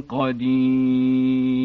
قدير